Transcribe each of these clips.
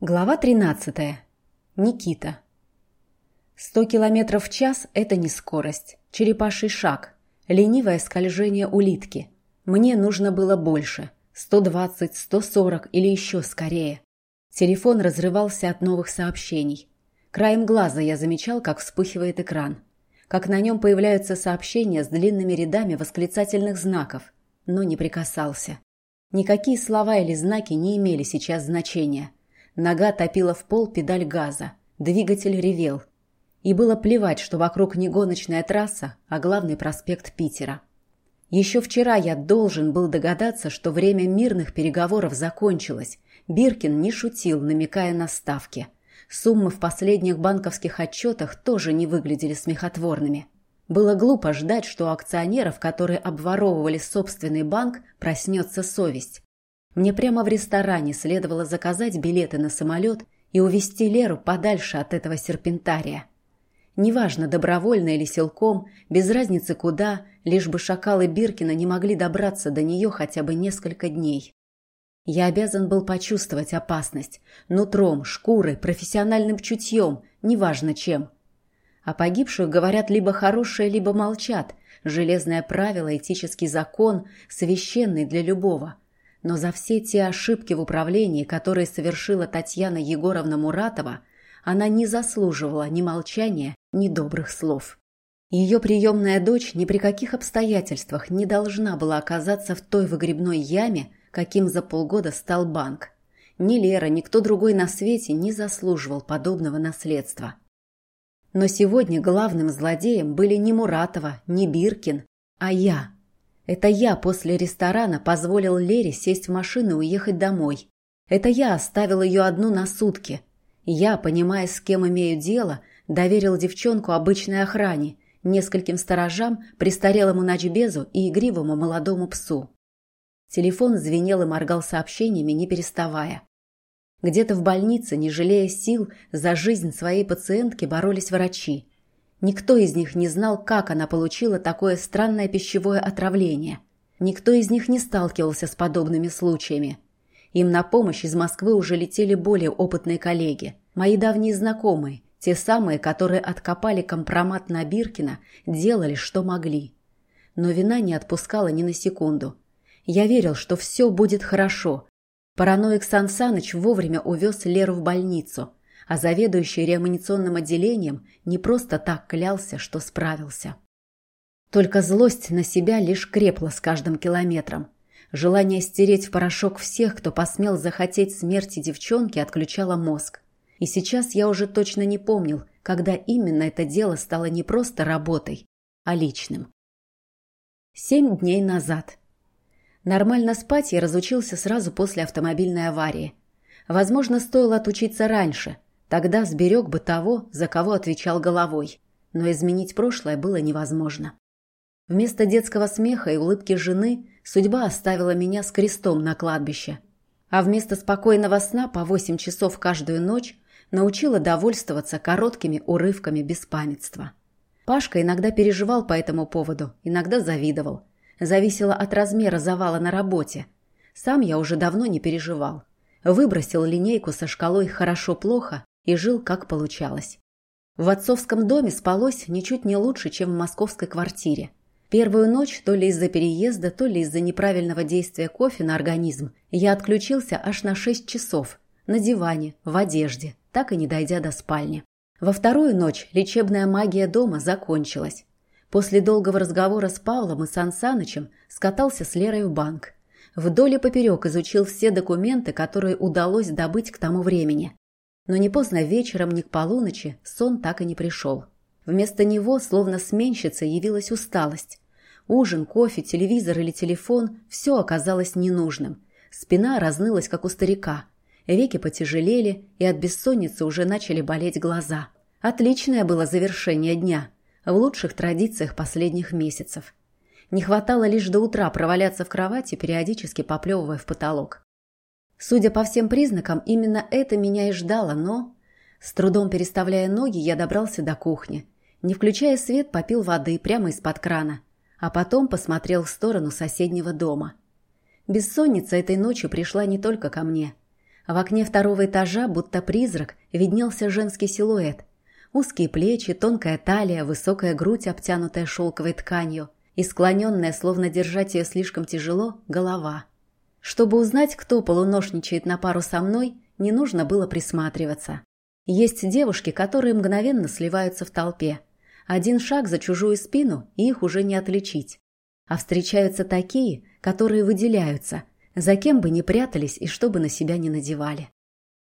Глава 13. Никита. Сто километров в час – это не скорость. Черепаший шаг. Ленивое скольжение улитки. Мне нужно было больше. 120, 140 или еще скорее. Телефон разрывался от новых сообщений. Краем глаза я замечал, как вспыхивает экран. Как на нем появляются сообщения с длинными рядами восклицательных знаков. Но не прикасался. Никакие слова или знаки не имели сейчас значения – Нога топила в пол педаль газа. Двигатель ревел. И было плевать, что вокруг не гоночная трасса, а главный проспект Питера. Еще вчера я должен был догадаться, что время мирных переговоров закончилось. Биркин не шутил, намекая на ставки. Суммы в последних банковских отчетах тоже не выглядели смехотворными. Было глупо ждать, что у акционеров, которые обворовывали собственный банк, проснется совесть. Мне прямо в ресторане следовало заказать билеты на самолет и увезти Леру подальше от этого серпентария. Неважно, добровольно или силком, без разницы куда, лишь бы шакалы Биркина не могли добраться до нее хотя бы несколько дней. Я обязан был почувствовать опасность. Нутром, шкурой, профессиональным чутьем, неважно чем. О погибших говорят либо хорошие, либо молчат. Железное правило, этический закон, священный для любого – но за все те ошибки в управлении, которые совершила Татьяна Егоровна Муратова, она не заслуживала ни молчания, ни добрых слов. Ее приемная дочь ни при каких обстоятельствах не должна была оказаться в той выгребной яме, каким за полгода стал банк. Ни Лера, ни кто другой на свете не заслуживал подобного наследства. Но сегодня главным злодеем были не Муратова, не Биркин, а я – это я после ресторана позволил Лере сесть в машину и уехать домой. Это я оставил ее одну на сутки. Я, понимая, с кем имею дело, доверил девчонку обычной охране, нескольким сторожам, престарелому ночбезу и игривому молодому псу. Телефон звенел и моргал сообщениями, не переставая. Где-то в больнице, не жалея сил, за жизнь своей пациентки боролись врачи. Никто из них не знал, как она получила такое странное пищевое отравление. Никто из них не сталкивался с подобными случаями. Им на помощь из Москвы уже летели более опытные коллеги. Мои давние знакомые, те самые, которые откопали компромат на Биркина, делали, что могли. Но вина не отпускала ни на секунду. Я верил, что все будет хорошо. Параноик Сан Саныч вовремя увез Леру в больницу – а заведующий реанимационным отделением не просто так клялся, что справился. Только злость на себя лишь крепла с каждым километром. Желание стереть в порошок всех, кто посмел захотеть смерти девчонки, отключало мозг. И сейчас я уже точно не помнил, когда именно это дело стало не просто работой, а личным. Семь дней назад. Нормально спать я разучился сразу после автомобильной аварии. Возможно, стоило отучиться раньше – Тогда сберег бы того, за кого отвечал головой. Но изменить прошлое было невозможно. Вместо детского смеха и улыбки жены судьба оставила меня с крестом на кладбище. А вместо спокойного сна по восемь часов каждую ночь научила довольствоваться короткими урывками беспамятства. Пашка иногда переживал по этому поводу, иногда завидовал. Зависело от размера завала на работе. Сам я уже давно не переживал. Выбросил линейку со шкалой «хорошо-плохо» и жил как получалось. В отцовском доме спалось ничуть не лучше, чем в московской квартире. Первую ночь, то ли из-за переезда, то ли из-за неправильного действия кофе на организм, я отключился аж на 6 часов. На диване, в одежде, так и не дойдя до спальни. Во вторую ночь лечебная магия дома закончилась. После долгого разговора с Павлом и Сан Санычем скатался с Лерой в банк. Вдоль и поперек изучил все документы, которые удалось добыть к тому времени. Но ни поздно вечером, ни к полуночи сон так и не пришел. Вместо него, словно сменщица, явилась усталость. Ужин, кофе, телевизор или телефон – все оказалось ненужным. Спина разнылась, как у старика. Веки потяжелели, и от бессонницы уже начали болеть глаза. Отличное было завершение дня, в лучших традициях последних месяцев. Не хватало лишь до утра проваляться в кровати, периодически поплевывая в потолок. Судя по всем признакам, именно это меня и ждало, но... С трудом переставляя ноги, я добрался до кухни. Не включая свет, попил воды прямо из-под крана, а потом посмотрел в сторону соседнего дома. Бессонница этой ночью пришла не только ко мне. В окне второго этажа, будто призрак, виднелся женский силуэт. Узкие плечи, тонкая талия, высокая грудь, обтянутая шелковой тканью, и склоненная, словно держать ее слишком тяжело, голова. Чтобы узнать, кто полуношничает на пару со мной, не нужно было присматриваться. Есть девушки, которые мгновенно сливаются в толпе. Один шаг за чужую спину, и их уже не отличить. А встречаются такие, которые выделяются, за кем бы ни прятались и что бы на себя не надевали.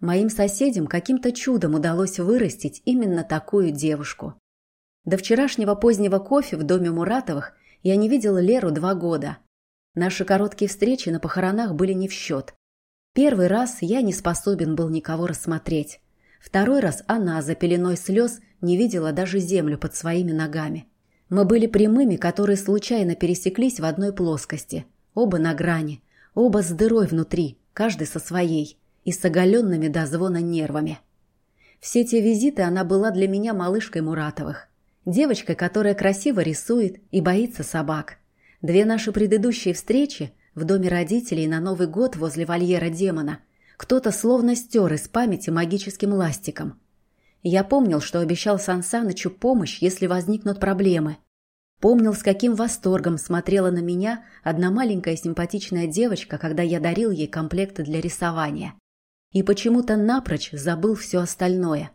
Моим соседям каким-то чудом удалось вырастить именно такую девушку. До вчерашнего позднего кофе в доме Муратовых я не видела Леру два года. Наши короткие встречи на похоронах были не в счет. Первый раз я не способен был никого рассмотреть. Второй раз она за пеленой слез не видела даже землю под своими ногами. Мы были прямыми, которые случайно пересеклись в одной плоскости. Оба на грани, оба с дырой внутри, каждый со своей, и с оголенными до звона нервами. Все те визиты она была для меня малышкой Муратовых. Девочкой, которая красиво рисует и боится собак. Две наши предыдущие встречи в доме родителей на Новый год возле вольера демона кто-то словно стер из памяти магическим ластиком. Я помнил, что обещал Сансанычу помощь, если возникнут проблемы. Помнил, с каким восторгом смотрела на меня одна маленькая симпатичная девочка, когда я дарил ей комплекты для рисования. И почему-то напрочь забыл все остальное.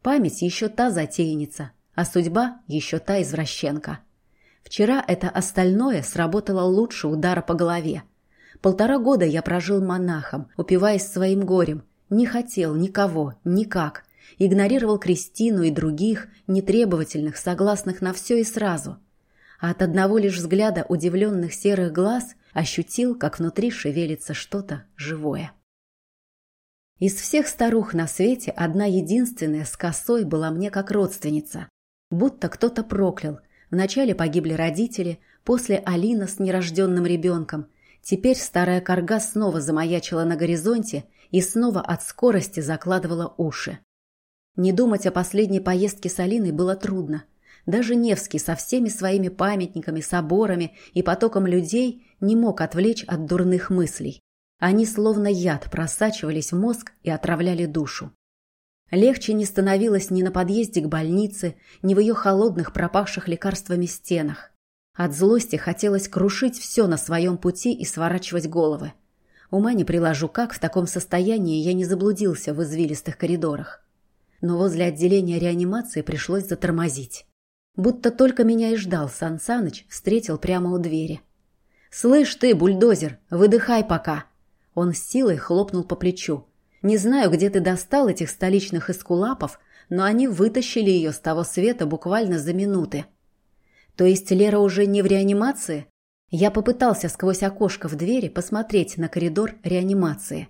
Память еще та затейница, а судьба еще та извращенка. Вчера это остальное сработало лучше удара по голове. Полтора года я прожил монахом, упиваясь своим горем. Не хотел никого, никак. Игнорировал Кристину и других, нетребовательных, согласных на все и сразу. А от одного лишь взгляда удивленных серых глаз ощутил, как внутри шевелится что-то живое. Из всех старух на свете одна единственная с косой была мне как родственница. Будто кто-то проклял. Вначале погибли родители, после Алина с нерожденным ребенком – Теперь старая корга снова замаячила на горизонте и снова от скорости закладывала уши. Не думать о последней поездке с Алиной было трудно. Даже Невский со всеми своими памятниками, соборами и потоком людей не мог отвлечь от дурных мыслей. Они словно яд просачивались в мозг и отравляли душу. Легче не становилось ни на подъезде к больнице, ни в ее холодных пропавших лекарствами стенах. От злости хотелось крушить все на своем пути и сворачивать головы. Ума не приложу, как в таком состоянии я не заблудился в извилистых коридорах. Но возле отделения реанимации пришлось затормозить. Будто только меня и ждал Сан Саныч, встретил прямо у двери. «Слышь ты, бульдозер, выдыхай пока!» Он с силой хлопнул по плечу. «Не знаю, где ты достал этих столичных эскулапов, но они вытащили ее с того света буквально за минуты. То есть Лера уже не в реанимации? Я попытался сквозь окошко в двери посмотреть на коридор реанимации.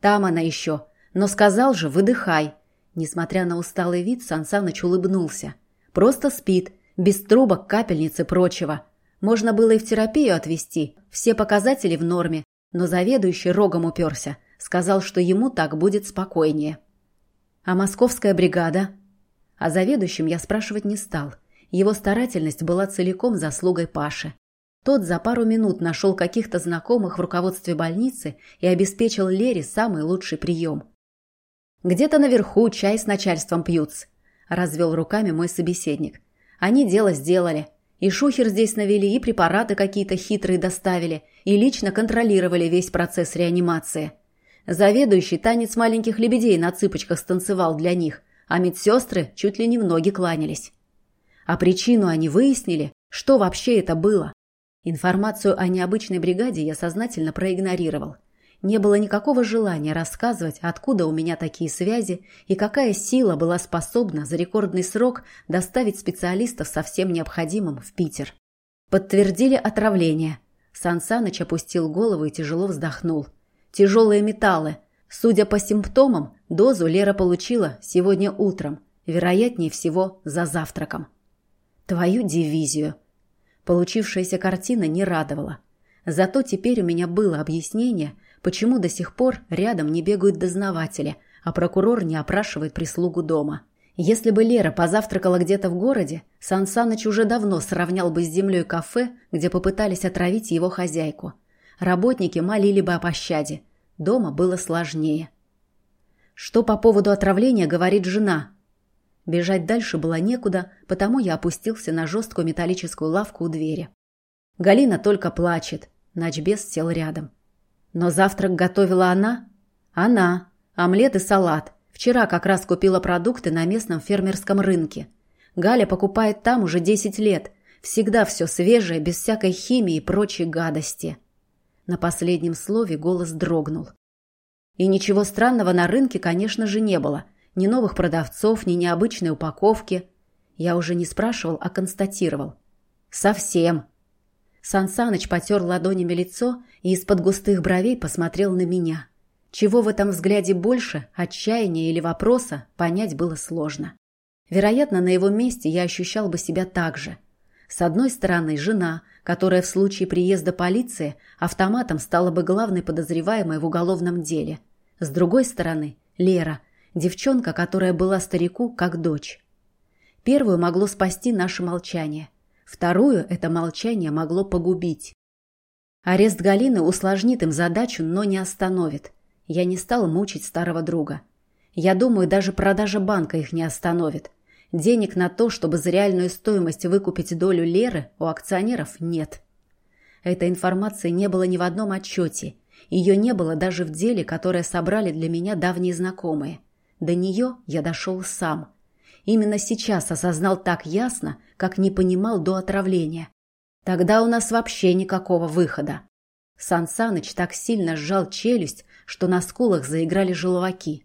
Там она еще. Но сказал же, выдыхай. Несмотря на усталый вид, Сансаныч улыбнулся. Просто спит, без трубок, капельниц и прочего. Можно было и в терапию отвезти, все показатели в норме, но заведующий рогом уперся, сказал, что ему так будет спокойнее. А московская бригада? О заведующем я спрашивать не стал – его старательность была целиком заслугой Паши. Тот за пару минут нашел каких-то знакомых в руководстве больницы и обеспечил Лере самый лучший прием. «Где-то наверху чай с начальством пьются», – развел руками мой собеседник. «Они дело сделали. И шухер здесь навели, и препараты какие-то хитрые доставили, и лично контролировали весь процесс реанимации. Заведующий танец маленьких лебедей на цыпочках станцевал для них, а медсестры чуть ли не в ноги кланялись. А причину они выяснили, что вообще это было. Информацию о необычной бригаде я сознательно проигнорировал. Не было никакого желания рассказывать, откуда у меня такие связи и какая сила была способна за рекордный срок доставить специалистов со всем необходимым в Питер. Подтвердили отравление. Сан Саныч опустил голову и тяжело вздохнул. Тяжелые металлы. Судя по симптомам, дозу Лера получила сегодня утром, вероятнее всего за завтраком. Твою дивизию. Получившаяся картина не радовала. Зато теперь у меня было объяснение, почему до сих пор рядом не бегают дознаватели, а прокурор не опрашивает прислугу дома. Если бы Лера позавтракала где-то в городе, Сан Саныч уже давно сравнял бы с землей кафе, где попытались отравить его хозяйку. Работники молили бы о пощаде. Дома было сложнее. Что по поводу отравления говорит жена? Бежать дальше было некуда, потому я опустился на жесткую металлическую лавку у двери. Галина только плачет. Начбес сел рядом. Но завтрак готовила она? Она. Омлет и салат. Вчера как раз купила продукты на местном фермерском рынке. Галя покупает там уже 10 лет. Всегда все свежее, без всякой химии и прочей гадости. На последнем слове голос дрогнул. И ничего странного на рынке, конечно же, не было. Ни новых продавцов, ни необычной упаковки. Я уже не спрашивал, а констатировал. Совсем. Сан Саныч потер ладонями лицо и из-под густых бровей посмотрел на меня. Чего в этом взгляде больше, отчаяния или вопроса, понять было сложно. Вероятно, на его месте я ощущал бы себя так же. С одной стороны, жена, которая в случае приезда полиции автоматом стала бы главной подозреваемой в уголовном деле. С другой стороны, Лера, девчонка, которая была старику как дочь. Первую могло спасти наше молчание. Вторую это молчание могло погубить. Арест Галины усложнит им задачу, но не остановит. Я не стал мучить старого друга. Я думаю, даже продажа банка их не остановит. Денег на то, чтобы за реальную стоимость выкупить долю Леры, у акционеров нет. Этой информации не было ни в одном отчете – ее не было даже в деле, которое собрали для меня давние знакомые. До нее я дошел сам. Именно сейчас осознал так ясно, как не понимал до отравления. Тогда у нас вообще никакого выхода. Сан Саныч так сильно сжал челюсть, что на скулах заиграли желваки.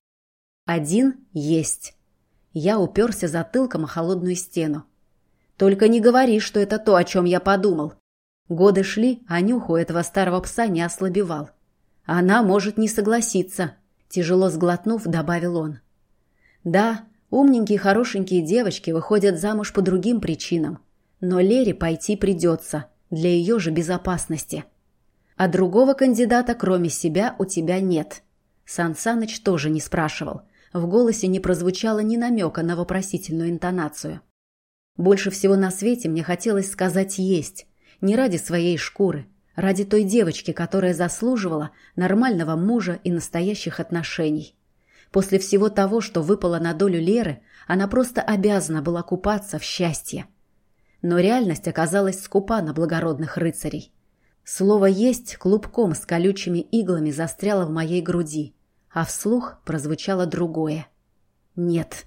Один есть. Я уперся затылком о холодную стену. Только не говори, что это то, о чем я подумал. Годы шли, а нюх у этого старого пса не ослабевал. Она может не согласиться, тяжело сглотнув, добавил он. Да, умненькие хорошенькие девочки выходят замуж по другим причинам, но Лере пойти придется, для ее же безопасности. А другого кандидата, кроме себя, у тебя нет. Сан Саныч тоже не спрашивал. В голосе не прозвучало ни намека на вопросительную интонацию. Больше всего на свете мне хотелось сказать «есть», не ради своей шкуры, Ради той девочки, которая заслуживала нормального мужа и настоящих отношений. После всего того, что выпало на долю Леры, она просто обязана была купаться в счастье. Но реальность оказалась скупа на благородных рыцарей. Слово «есть» клубком с колючими иглами застряло в моей груди, а вслух прозвучало другое. «Нет».